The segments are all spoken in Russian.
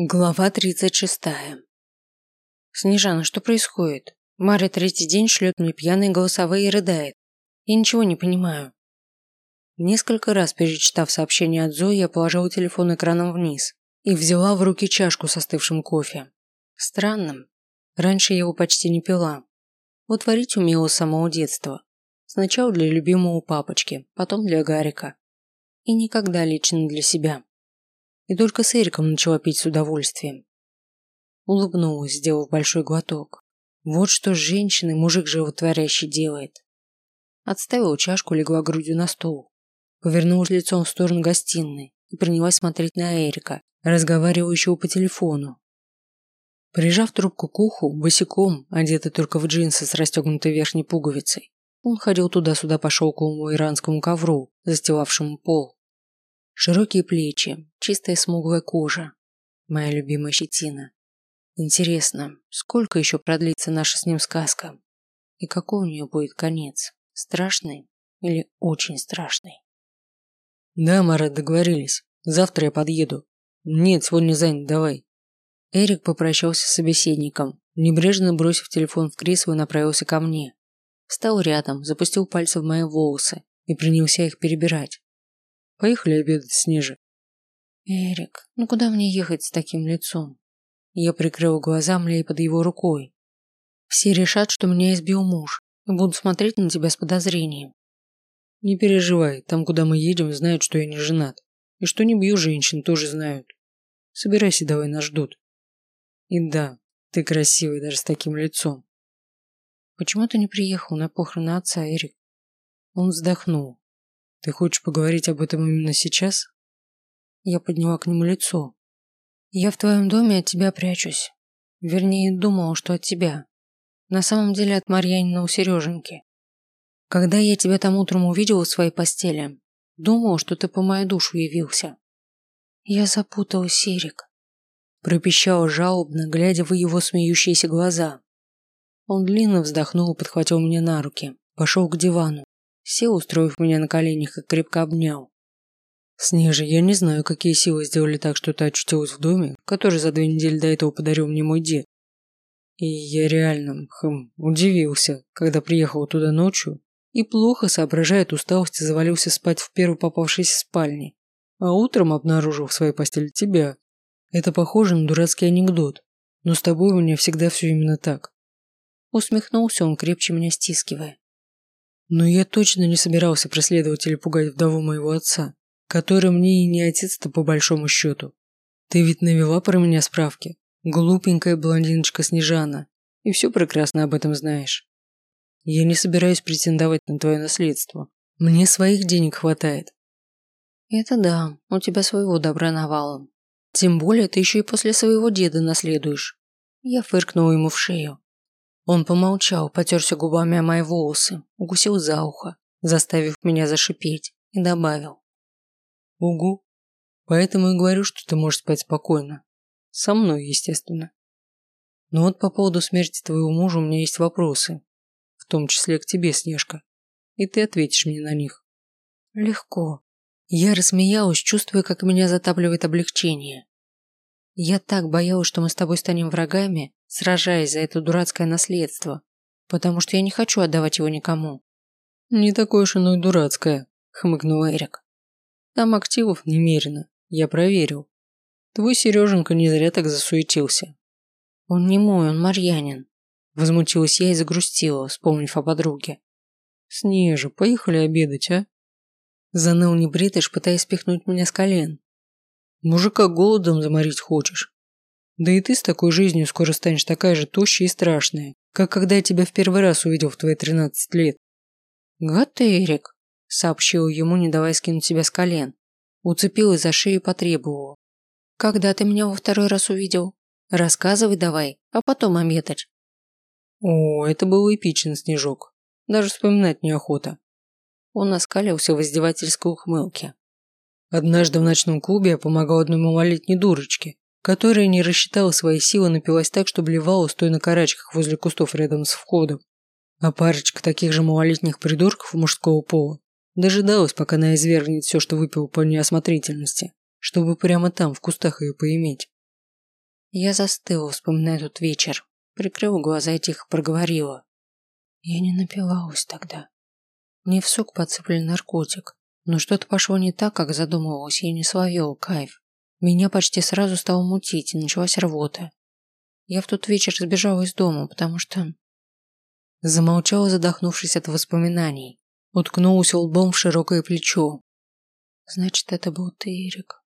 Глава 36. Снежана, что происходит? Мария третий день шлет мне пьяные голосовые и рыдает. Я ничего не понимаю. Несколько раз перечитав сообщение от Зои, я положила телефон экраном вниз и взяла в руки чашку с остывшим кофе. Странно. Раньше я его почти не пила. Вот варить умела с самого детства. Сначала для любимого папочки, потом для Гарика. И никогда лично для себя и только с Эриком начала пить с удовольствием. Улыбнулась, сделав большой глоток. Вот что с женщиной мужик животворящий делает. Отставила чашку, легла грудью на стол. Повернулась лицом в сторону гостиной и принялась смотреть на Эрика, разговаривающего по телефону. Прижав трубку к уху, босиком, одетый только в джинсы с расстегнутой верхней пуговицей, он ходил туда-сюда по шелковому иранскому ковру, застилавшему пол. Широкие плечи, чистая смуглая кожа. Моя любимая щетина. Интересно, сколько еще продлится наша с ним сказка? И какой у нее будет конец? Страшный или очень страшный? Да, Марат, договорились. Завтра я подъеду. Нет, сегодня занят, давай. Эрик попрощался с собеседником, небрежно бросив телефон в кресло и направился ко мне. Встал рядом, запустил пальцы в мои волосы и принялся их перебирать. Поехали обедать, Снежи. Эрик, ну куда мне ехать с таким лицом? Я прикрыла глаза, млея под его рукой. Все решат, что меня избил муж, и будут смотреть на тебя с подозрением. Не переживай, там, куда мы едем, знают, что я не женат. И что не бью женщин, тоже знают. Собирайся, давай, нас ждут. И да, ты красивый даже с таким лицом. Почему ты не приехал на похороны отца, Эрик? Он вздохнул. Ты хочешь поговорить об этом именно сейчас? Я подняла к нему лицо. Я в твоем доме от тебя прячусь. Вернее, думала, что от тебя. На самом деле от Марьянина у Сереженьки. Когда я тебя там утром увидела в своей постели, думала, что ты по мою душу явился. Я запуталась, Серик. Пропищала жалобно, глядя в его смеющиеся глаза. Он длинно вздохнул и подхватил меня на руки, пошел к дивану, Сел, устроив меня на коленях и крепко обнял. Снежа, я не знаю, какие силы сделали так, что ты очутилась в доме, который за две недели до этого подарил мне мой дед. И я реально, хм, удивился, когда приехал туда ночью и плохо соображая от усталости завалился спать в первой попавшейся спальне, а утром обнаружил в своей постели тебя. Это похоже на дурацкий анекдот, но с тобой у меня всегда все именно так. Усмехнулся он, крепче меня стискивая. Но я точно не собирался преследовать или пугать вдову моего отца, который мне и не отец-то по большому счету. Ты ведь навела про меня справки. Глупенькая блондиночка Снежана. И все прекрасно об этом знаешь. Я не собираюсь претендовать на твое наследство. Мне своих денег хватает. Это да, у тебя своего добра навалом. Тем более ты еще и после своего деда наследуешь. Я фыркнула ему в шею. Он помолчал, потерся губами о мои волосы, укусил за ухо, заставив меня зашипеть, и добавил. Угу. Поэтому и говорю, что ты можешь спать спокойно. Со мной, естественно. Но вот по поводу смерти твоего мужа у меня есть вопросы. В том числе к тебе, Снежка. И ты ответишь мне на них. Легко. Я рассмеялась, чувствуя, как меня затапливает облегчение. Я так боялась, что мы с тобой станем врагами, сражаясь за это дурацкое наследство, потому что я не хочу отдавать его никому. Не такое уж оно и дурацкое, хмыкнул Эрик. Там активов немерено, я проверил. Твой Сереженька не зря так засуетился. Он не мой, он Марьянин. Возмутилась я и загрустила, вспомнив о подруге. Снежа, поехали обедать, а? Заныл небритыш, пытаясь спихнуть меня с колен. Мужика голодом заморить хочешь? Да и ты с такой жизнью скоро станешь такая же тощая и страшная, как когда я тебя в первый раз увидел в твои тринадцать лет. Гад ты, Эрик, сообщил ему, не давая скинуть себя с колен. Уцепилась за шею и потребовала. Когда ты меня во второй раз увидел? Рассказывай давай, а потом ометать. О, это был эпичен снежок. Даже вспоминать неохота. Он оскалился в издевательской ухмылке. Однажды в ночном клубе я помогал одной малолетней дурочке, которая не рассчитала свои силы, напилась так, что блевала, стоя на карачках возле кустов рядом с входом. А парочка таких же малолетних придурков мужского пола дожидалась, пока она извергнет все, что выпила по неосмотрительности, чтобы прямо там, в кустах ее поиметь. Я застыла, вспоминая тот вечер, прикрыла глаза и тихо проговорила. Я не напилась тогда. Мне в сок подсыпали наркотик, но что-то пошло не так, как задумывалось, я не словила кайф. Меня почти сразу стало мутить, и началась рвота. Я в тот вечер сбежала из дома, потому что... Замолчала, задохнувшись от воспоминаний. Уткнулась лбом в широкое плечо. Значит, это был ты, Эрик.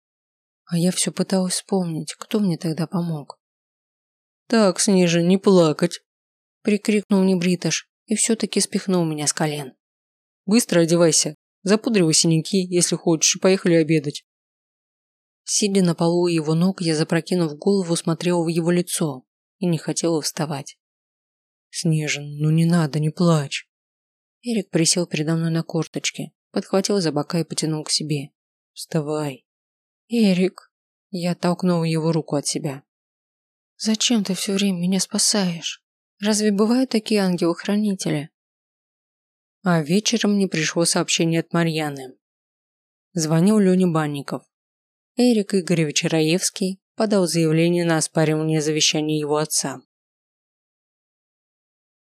А я все пыталась вспомнить, кто мне тогда помог. «Так, Снежа, не плакать!» Прикрикнул небритыш и все-таки спихнул меня с колен. «Быстро одевайся, запудривай синяки, если хочешь, и поехали обедать». Сидя на полу у его ног, я, запрокинув голову, смотрела в его лицо и не хотела вставать. «Снежин, ну не надо, не плачь!» Эрик присел передо мной на корточки, подхватил за бока и потянул к себе. «Вставай!» «Эрик!» Я толкнула его руку от себя. «Зачем ты все время меня спасаешь? Разве бывают такие ангелы-хранители?» А вечером мне пришло сообщение от Марьяны. Звонил Леня Банников. Эрик Игоревич Раевский подал заявление на оспаривание завещания его отца.